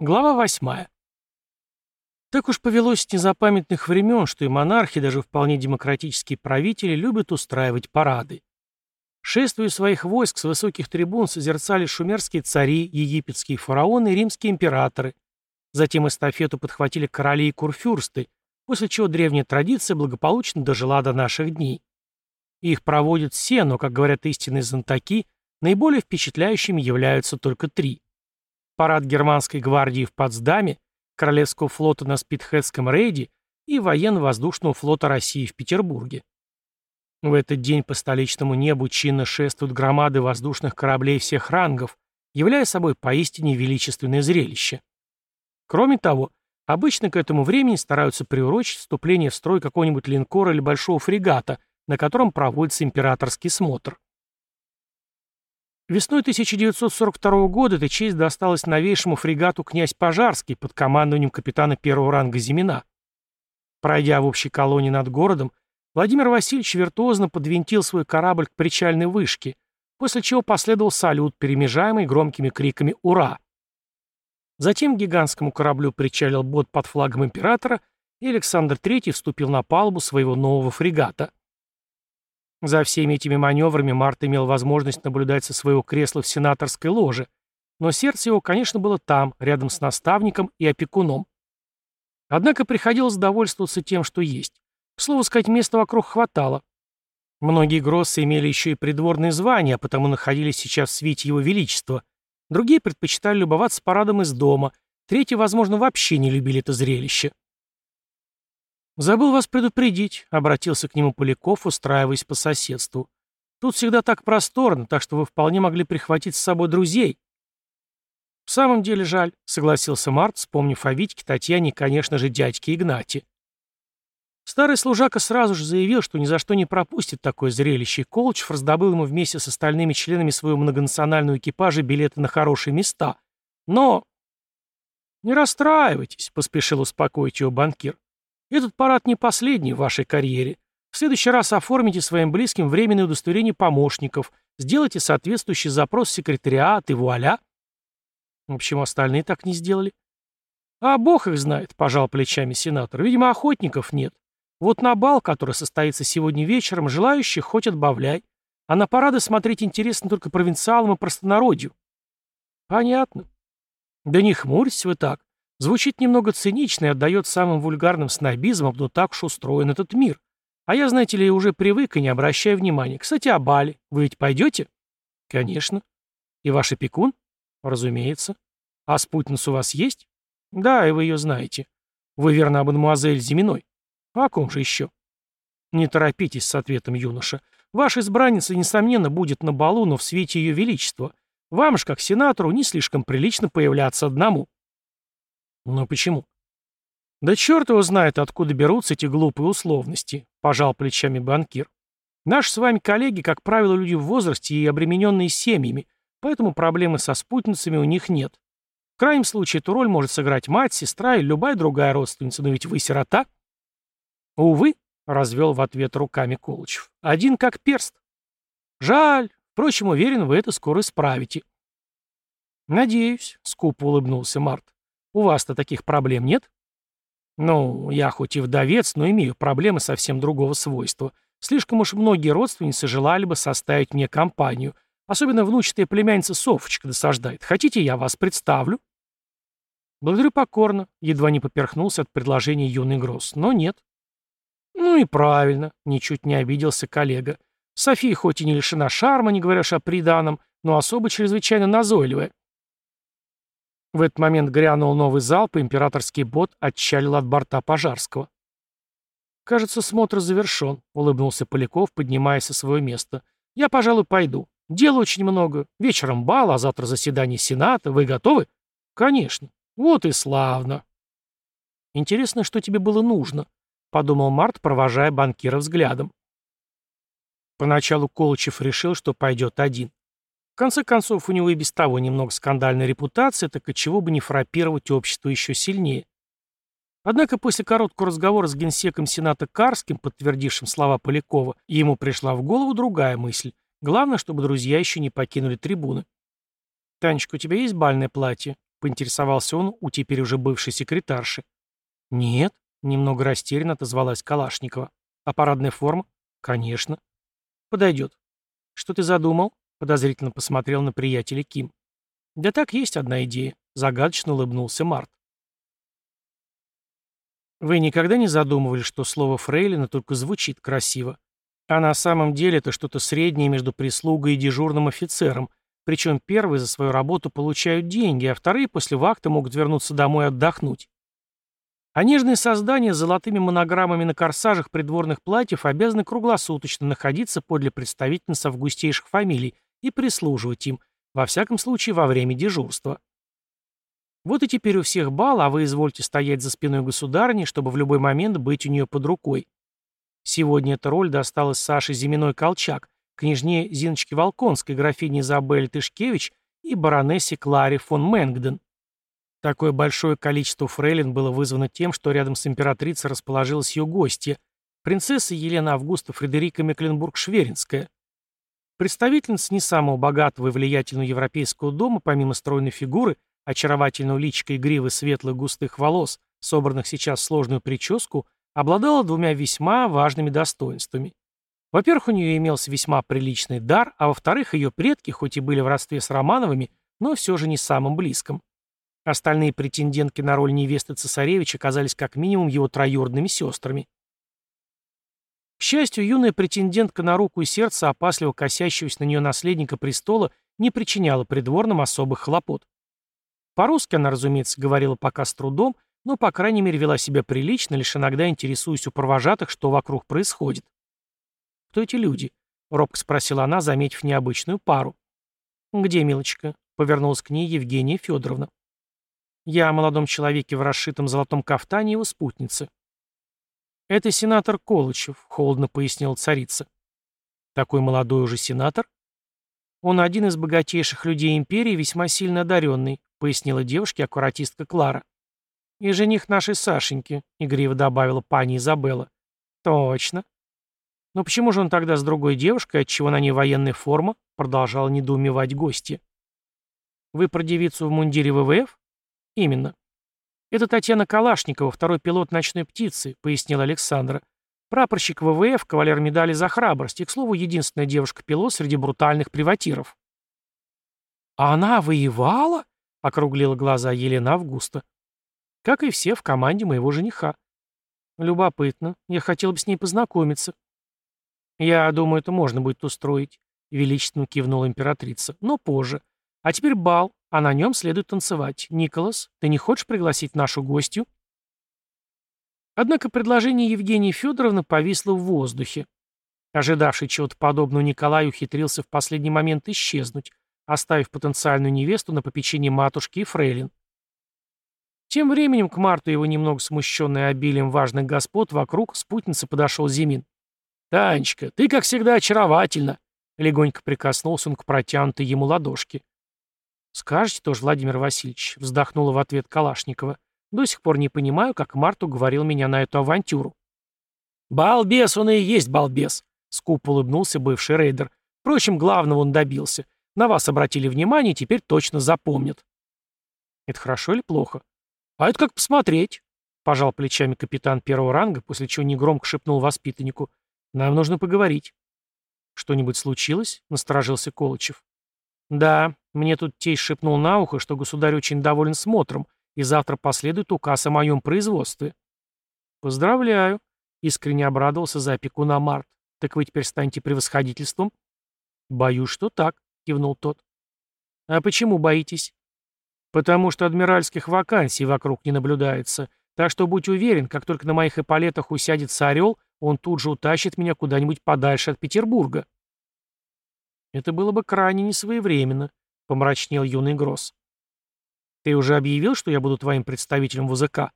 Глава восьмая. Так уж повелось с незапамятных времен, что и монархи, даже вполне демократические правители, любят устраивать парады. Шествию своих войск с высоких трибун созерцали шумерские цари, египетские фараоны и римские императоры. Затем эстафету подхватили короли и курфюрсты, после чего древняя традиция благополучно дожила до наших дней. Их проводят все, но, как говорят истинные знатоки, наиболее впечатляющими являются только три. Парад германской гвардии в Потсдаме, Королевского флота на Спитхедском рейде и военно-воздушного флота России в Петербурге. В этот день по столичному небу чинно шествуют громады воздушных кораблей всех рангов, являя собой поистине величественное зрелище. Кроме того, обычно к этому времени стараются приурочить вступление в строй какого-нибудь линкора или большого фрегата, на котором проводится императорский смотр. Весной 1942 года эта честь досталась новейшему фрегату «Князь Пожарский» под командованием капитана первого ранга Зимина. Пройдя в общей колонии над городом, Владимир Васильевич виртуозно подвинтил свой корабль к причальной вышке, после чего последовал салют, перемежаемый громкими криками «Ура!». Затем к гигантскому кораблю причалил бот под флагом императора, и Александр III вступил на палубу своего нового фрегата. За всеми этими маневрами Март имел возможность наблюдать со своего кресла в сенаторской ложе, но сердце его, конечно, было там, рядом с наставником и опекуном. Однако приходилось довольствоваться тем, что есть. К слову сказать, места вокруг хватало. Многие гроссы имели еще и придворные звания, а потому находились сейчас в свете его величества. Другие предпочитали любоваться парадом из дома, третьи, возможно, вообще не любили это зрелище. «Забыл вас предупредить», — обратился к нему Поляков, устраиваясь по соседству. «Тут всегда так просторно, так что вы вполне могли прихватить с собой друзей». «В самом деле жаль», — согласился Март, вспомнив о Витьке, Татьяне и, конечно же, дядьке Игнате. Старый служака сразу же заявил, что ни за что не пропустит такое зрелище, и Колчев раздобыл ему вместе с остальными членами своего многонационального экипажа билеты на хорошие места. Но... «Не расстраивайтесь», — поспешил успокоить его банкир. «Этот парад не последний в вашей карьере. В следующий раз оформите своим близким временное удостоверение помощников, сделайте соответствующий запрос в секретариат и вуаля». В общем, остальные так не сделали. «А бог их знает», — пожал плечами сенатор. «Видимо, охотников нет. Вот на бал, который состоится сегодня вечером, желающих хоть отбавляй. А на парады смотреть интересно только провинциалам и простонародью. Понятно. Да не хмурьтесь вы так. Звучит немного цинично и отдает самым вульгарным снобизмом, но так уж устроен этот мир. А я, знаете ли, уже привык и не обращаю внимания. Кстати, о бале. Вы ведь пойдете? Конечно. И ваш опекун? Разумеется. А спутница у вас есть? Да, и вы ее знаете. Вы, верно, об мадемуазель Зиминой? А о ком же еще? Не торопитесь с ответом, юноша. Ваша избранница, несомненно, будет на балу, но в свете ее величества. Вам же, как сенатору, не слишком прилично появляться одному. Но почему? Да черт его знает, откуда берутся эти глупые условности, пожал плечами банкир. Наши с вами коллеги, как правило, люди в возрасте и обремененные семьями, поэтому проблемы со спутницами у них нет. В крайнем случае эту роль может сыграть мать, сестра или любая другая родственница, но ведь вы сирота. «Увы», — развел в ответ руками Колычев, — «один как перст». «Жаль. Впрочем, уверен, вы это скоро исправите». «Надеюсь», — скупо улыбнулся Март. «У вас-то таких проблем нет?» «Ну, я хоть и вдовец, но имею проблемы совсем другого свойства. Слишком уж многие родственницы желали бы составить мне компанию. Особенно внучатая племянница Софочка досаждает. Хотите, я вас представлю?» Благодарю покорно, едва не поперхнулся от предложения юный Гросс, но нет. «Ну и правильно», — ничуть не обиделся коллега. «София хоть и не лишена шарма, не говоря о приданом, но особо чрезвычайно назойливая». В этот момент грянул новый залп, и императорский бот отчалил от борта Пожарского. «Кажется, смотр завершен», — улыбнулся Поляков, поднимаясь со своего места. «Я, пожалуй, пойду. Дела очень много. Вечером бал, а завтра заседание Сената. Вы готовы?» «Конечно. Вот и славно». «Интересно, что тебе было нужно?» подумал Март, провожая банкира взглядом. Поначалу Колычев решил, что пойдет один. В конце концов, у него и без того немного скандальная репутация, так и чего бы не фрапировать общество еще сильнее. Однако после короткого разговора с генсеком Сената Карским, подтвердившим слова Полякова, ему пришла в голову другая мысль. Главное, чтобы друзья еще не покинули трибуны. «Танечка, у тебя есть бальное платье?» — поинтересовался он у теперь уже бывшей секретарши. «Нет», — немного растерянно отозвалась Калашникова. «А парадная форма?» «Конечно». «Подойдет». «Что ты задумал?» — подозрительно посмотрел на приятеля Ким. «Да так есть одна идея», — загадочно улыбнулся Март. Вы никогда не задумывались, что слово «фрейлина» только звучит красиво? А на самом деле это что-то среднее между прислугой и дежурным офицером, причем первые за свою работу получают деньги, а вторые после вахты могут вернуться домой отдохнуть. А нежные создания с золотыми монограммами на корсажах придворных платьев обязаны круглосуточно находиться подле представительниц августейших фамилий и прислуживать им, во всяком случае во время дежурства. Вот и теперь у всех бал, а вы извольте стоять за спиной государни, чтобы в любой момент быть у нее под рукой. Сегодня эта роль досталась Саше Зиминой Колчак, княжне Зиночке Волконской, графине Изабелле Тышкевич и баронессе Кларе фон Мэнгден. Такое большое количество фрейлин было вызвано тем, что рядом с императрицей расположилась ее гостья, принцесса Елена Августа Фредерика Мекленбург-Шверинская. Представительница не самого богатого и влиятельного европейского дома, помимо стройной фигуры, очаровательного личика и гривы светлых густых волос, собранных сейчас в сложную прическу, обладала двумя весьма важными достоинствами. Во-первых, у нее имелся весьма приличный дар, а во-вторых, ее предки, хоть и были в родстве с Романовыми, но все же не самым близком. Остальные претендентки на роль невесты цесаревича оказались как минимум его троюродными сестрами. К счастью, юная претендентка на руку и сердце, опасливо косящегося на нее наследника престола, не причиняла придворным особых хлопот. По-русски она, разумеется, говорила пока с трудом, но, по крайней мере, вела себя прилично, лишь иногда интересуясь у провожатых, что вокруг происходит. «Кто эти люди?» — робко спросила она, заметив необычную пару. «Где, милочка?» — повернулась к ней Евгения Федоровна. «Я о молодом человеке в расшитом золотом кафтане его спутницы». «Это сенатор Колычев», — холодно пояснила царица. «Такой молодой уже сенатор?» «Он один из богатейших людей империи, весьма сильно одаренный пояснила девушке аккуратистка Клара. «И жених нашей Сашеньки», — игриво добавила пани Изабелла. «Точно». «Но почему же он тогда с другой девушкой, отчего на ней военная форма?» — продолжала недоумевать гости. «Вы про девицу в мундире ВВФ?» «Именно». «Это Татьяна Калашникова, второй пилот ночной птицы», — пояснил Александра. «Прапорщик ВВФ, кавалер медали за храбрость и, к слову, единственная девушка-пилот среди брутальных приватиров». «А она воевала?» округлила глаза Елена Августа. Как и все в команде моего жениха. Любопытно. Я хотел бы с ней познакомиться. Я думаю, это можно будет устроить, величественно кивнула императрица. Но позже. А теперь бал, а на нем следует танцевать. Николас, ты не хочешь пригласить нашу гостью? Однако предложение Евгении Федоровны повисло в воздухе. Ожидавший чего-то подобного Николай ухитрился в последний момент исчезнуть, оставив потенциальную невесту на попечении матушки и фрейлин. Тем временем к Марту его немного смущенный обилием важных господ вокруг спутницы подошел Зимин. «Танечка, ты, как всегда, очаровательна!» Легонько прикоснулся он к протянутой ему ладошке. «Скажете тоже, Владимир Васильевич», — вздохнула в ответ Калашникова. «До сих пор не понимаю, как Март уговорил меня на эту авантюру». «Балбес он и есть балбес», — скупо улыбнулся бывший рейдер. Впрочем, главного он добился. На вас обратили внимание теперь точно запомнят. Это хорошо или плохо? А это как посмотреть. Пожал плечами капитан первого ранга, после чего негромко шепнул воспитаннику. Нам нужно поговорить. Что-нибудь случилось? Насторожился Колычев. Да, мне тут тесть шепнул на ухо, что государь очень доволен смотром, и завтра последует указ о моем производстве. Поздравляю, искренне обрадовался за опекуна Март. Так вы теперь станете превосходительством? Боюсь, что так. — кивнул тот. «А почему боитесь?» «Потому что адмиральских вакансий вокруг не наблюдается. Так что будь уверен, как только на моих эполетах усядется орел, он тут же утащит меня куда-нибудь подальше от Петербурга». «Это было бы крайне несвоевременно», — помрачнел юный Гросс. «Ты уже объявил, что я буду твоим представителем в УЗК?»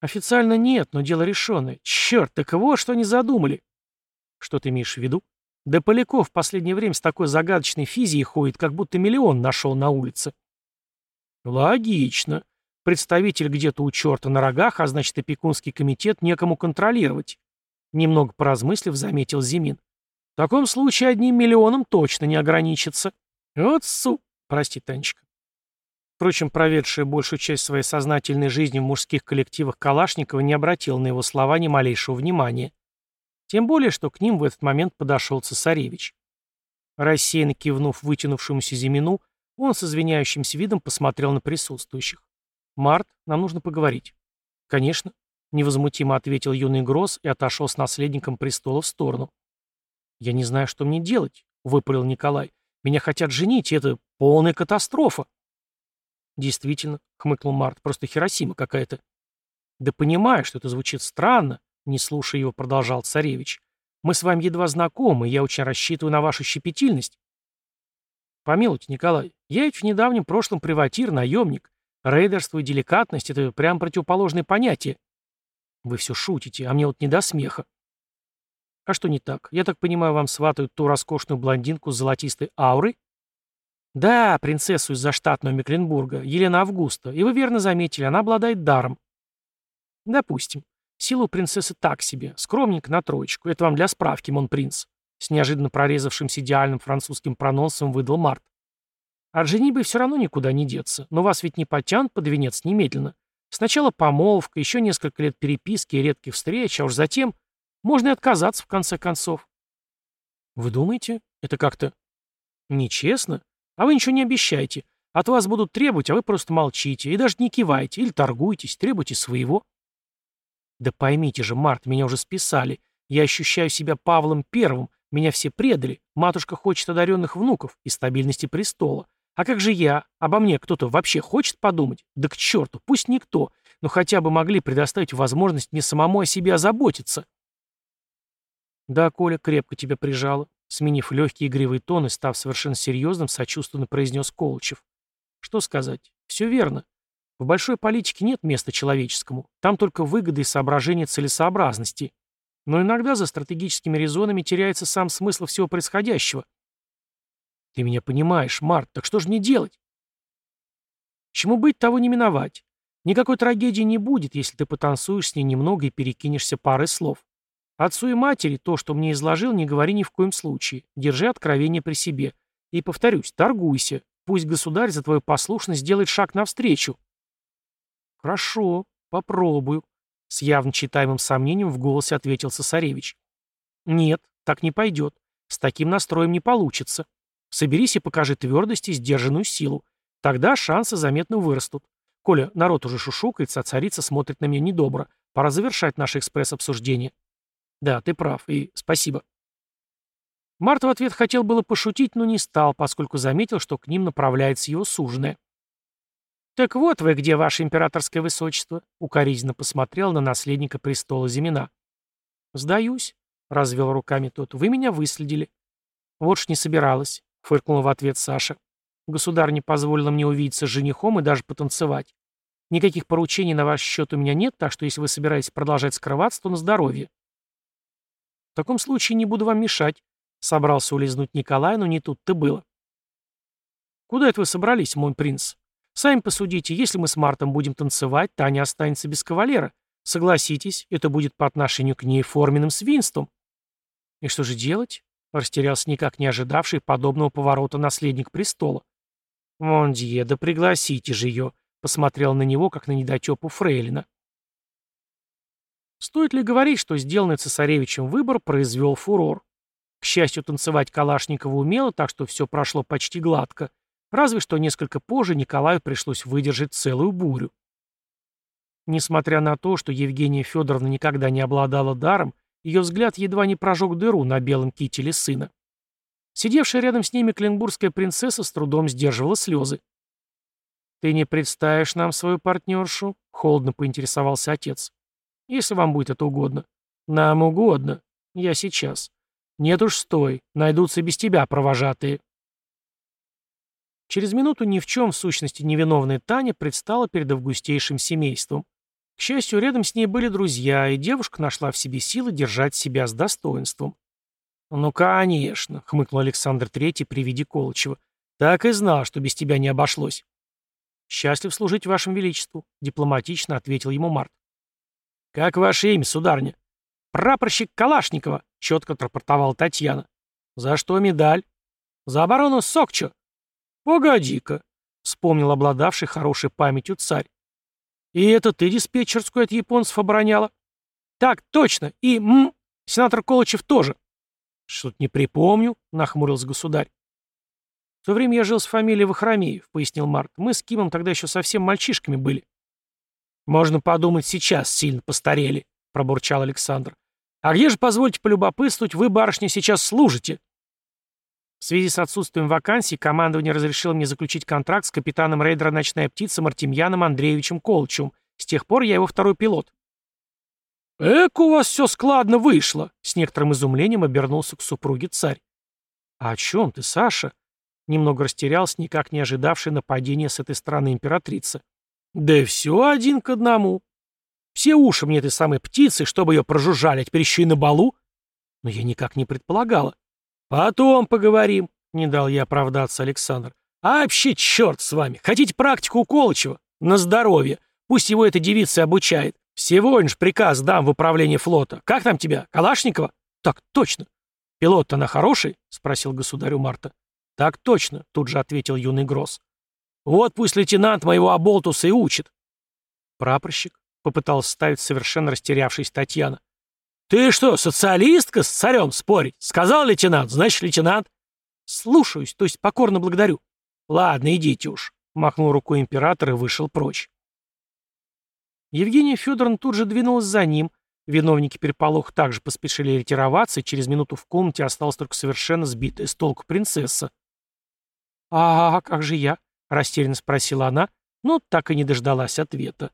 «Официально нет, но дело решенное. Черт, так вот, что они задумали». «Что ты имеешь в виду?» Да Поляков в последнее время с такой загадочной физией ходит, как будто миллион нашел на улице. Логично. Представитель где-то у черта на рогах, а значит, опекунский комитет некому контролировать. Немного поразмыслив, заметил Зимин. В таком случае одним миллионом точно не ограничится. Вот су... Прости, Танечка. Впрочем, проведшая большую часть своей сознательной жизни в мужских коллективах Калашникова не обратила на его слова ни малейшего внимания. Тем более, что к ним в этот момент подошел цесаревич. Рассеянно кивнув вытянувшемуся Зимину, он с извиняющимся видом посмотрел на присутствующих. «Март, нам нужно поговорить». «Конечно», — невозмутимо ответил юный Гросс и отошел с наследником престола в сторону. «Я не знаю, что мне делать», — выпалил Николай. «Меня хотят женить, и это полная катастрофа». «Действительно», — хмыкнул Март, — «просто Хиросима какая-то». «Да понимаю, что это звучит странно», — не слушая его, продолжал царевич. «Мы с вами едва знакомы, я очень рассчитываю на вашу щепетильность». «Помилуйте, Николай, я ведь в недавнем прошлом приватир, наемник. Рейдерство и деликатность — это прям противоположные понятия». «Вы все шутите, а мне вот не до смеха». «А что не так? Я так понимаю, вам сватают ту роскошную блондинку с золотистой аурой?» «Да, принцессу из заштатного Мекленбурга, Елена Августа, и вы верно заметили, она обладает даром». «Допустим. Сила у принцессы так себе, скромненько на троечку. Это вам для справки, мон принц», — с неожиданно прорезавшимся идеальным французским прононсом выдал Март. «От женитьбы все равно никуда не деться, но вас ведь не потянут под венец немедленно. Сначала помолвка, еще несколько лет переписки и редких встреч, а уж затем можно и отказаться в конце концов». «Вы думаете, это как-то нечестно?» А вы ничего не обещайте. От вас будут требовать, а вы просто молчите и даже не кивайте или торгуйтесь, требуйте своего. Да поймите же, Март, меня уже списали. Я ощущаю себя Павлом Первым, меня все предали. Матушка хочет одаренных внуков и стабильности престола. А как же я? Обо мне кто-то вообще хочет подумать? Да к черту, пусть никто, но хотя бы могли предоставить возможность мне самому о себе озаботиться. Да, Коля крепко тебя прижала. Сменив легкий игривый тон и став совершенно серьезным, сочувственно произнес Колычев. Что сказать? Все верно. В большой политике нет места человеческому. Там только выгоды и соображения целесообразности. Но иногда за стратегическими резонами теряется сам смысл всего происходящего. Ты меня понимаешь, Март, так что же мне делать? Чему быть, того не миновать. Никакой трагедии не будет, если ты потанцуешь с ней немного и перекинешься парой слов. Отцу и матери то, что мне изложил, не говори ни в коем случае. Держи откровение при себе. И, повторюсь, торгуйся. Пусть государь за твою послушность сделает шаг навстречу. Хорошо, попробую. С явно читаемым сомнением в голосе ответил цесаревич. Нет, так не пойдет. С таким настроем не получится. Соберись и покажи твердость и сдержанную силу. Тогда шансы заметно вырастут. Коля, народ уже шушукается, а царица смотрит на меня недобро. Пора завершать наше экспресс-обсуждение. Да, ты прав, и спасибо. Март в ответ хотел было пошутить, но не стал, поскольку заметил, что к ним направляется его суженая. «Так вот вы где, ваше императорское высочество», — укоризненно посмотрел на наследника престола Зимина. «Сдаюсь», — развел руками тот, — «вы меня выследили». «Вот ж не собиралась», — фыркнула в ответ Саша. «Государь не позволила мне увидеться с женихом и даже потанцевать. Никаких поручений на ваш счет у меня нет, так что если вы собираетесь продолжать скрываться, то на здоровье». Таком случае не буду вам мешать. Собрался улизнуть Николай, но не тут-то было. Куда это вы собрались, мой принц? Сами посудите, если мы с Мартом будем танцевать, Таня останется без кавалера. Согласитесь, это будет по отношению к ней форменным свинством. И что же делать? Растерялся никак не ожидавший подобного поворота наследник престола. «Мондье, да пригласите же ее», — посмотрел на него, как на недотепу Фрейлина. Стоит ли говорить, что сделанный цесаревичем выбор произвел фурор? К счастью, танцевать Калашникова умело, так что все прошло почти гладко. Разве что несколько позже Николаю пришлось выдержать целую бурю. Несмотря на то, что Евгения Федоровна никогда не обладала даром, ее взгляд едва не прожег дыру на белом кителе сына. Сидевшая рядом с ними кленбургская принцесса с трудом сдерживала слезы. «Ты не представишь нам свою партнершу?» — холодно поинтересовался отец. Если вам будет это угодно. Нам угодно. Я сейчас. Нет уж, стой. Найдутся без тебя провожатые. Через минуту ни в чем, в сущности, невиновная Таня предстала перед августейшим семейством. К счастью, рядом с ней были друзья, и девушка нашла в себе силы держать себя с достоинством. «Ну, конечно», — хмыкнул Александр Третий при виде Колычева. «Так и знал, что без тебя не обошлось». «Счастлив служить вашему величеству», — дипломатично ответил ему Март. «Как ваше имя, сударня?» «Прапорщик Калашникова», — четко отрапортовала Татьяна. «За что медаль?» «За оборону Сокчо». «Погоди-ка. вспомнил обладавший хорошей памятью царь. «И это ты диспетчерскую от японцев обороняла?» «Так, точно. И, м, сенатор Колычев тоже». «Что-то не припомню», — нахмурился государь. «В то время я жил с фамилией Вахромеев», — пояснил Март. «Мы с Кимом тогда еще совсем мальчишками были». «Можно подумать, сейчас сильно постарели», — пробурчал Александр. «А где же, позвольте полюбопытствовать, вы, барышня, сейчас служите?» В связи с отсутствием вакансий командование разрешило мне заключить контракт с капитаном рейдера «Ночная птица» Мартемьяном Андреевичем Колычевым. С тех пор я его второй пилот. «Эк, у вас все складно вышло!» — с некоторым изумлением обернулся к супруге царь. «А о чем ты, Саша?» Немного растерялся, никак не ожидавший нападения с этой стороны императрицы. «Да все один к одному. Все уши мне этой самой птицы, чтобы ее прожужжали, а теперь еще и на балу. Но я никак не предполагала. Потом поговорим, — не дал я оправдаться Александр. А вообще, черт с вами. Хотите практику у Колычева? На здоровье. Пусть его эта девица обучает. Сегодня же приказ дам в управление флота. Как там тебя, Калашникова? Так точно. Пилот-то она хороший? Спросил государь у Марта. Так точно, тут же ответил юный Гросс. Вот пусть лейтенант моего оболтуса и учит. Прапорщик попытался ставить совершенно растерявшись Татьяна. «Ты что, социалистка с царем спорить? Сказал лейтенант, значит, лейтенант». «Слушаюсь, то есть покорно благодарю». «Ладно, идите уж», — махнул рукой император и вышел прочь. Евгения Федоровна тут же двинулась за ним. Виновники переполоха также поспешили ретироваться, и через минуту в комнате осталась только совершенно сбитая с толку принцесса. «А как же я?» — растерянно спросила она, но так и не дождалась ответа.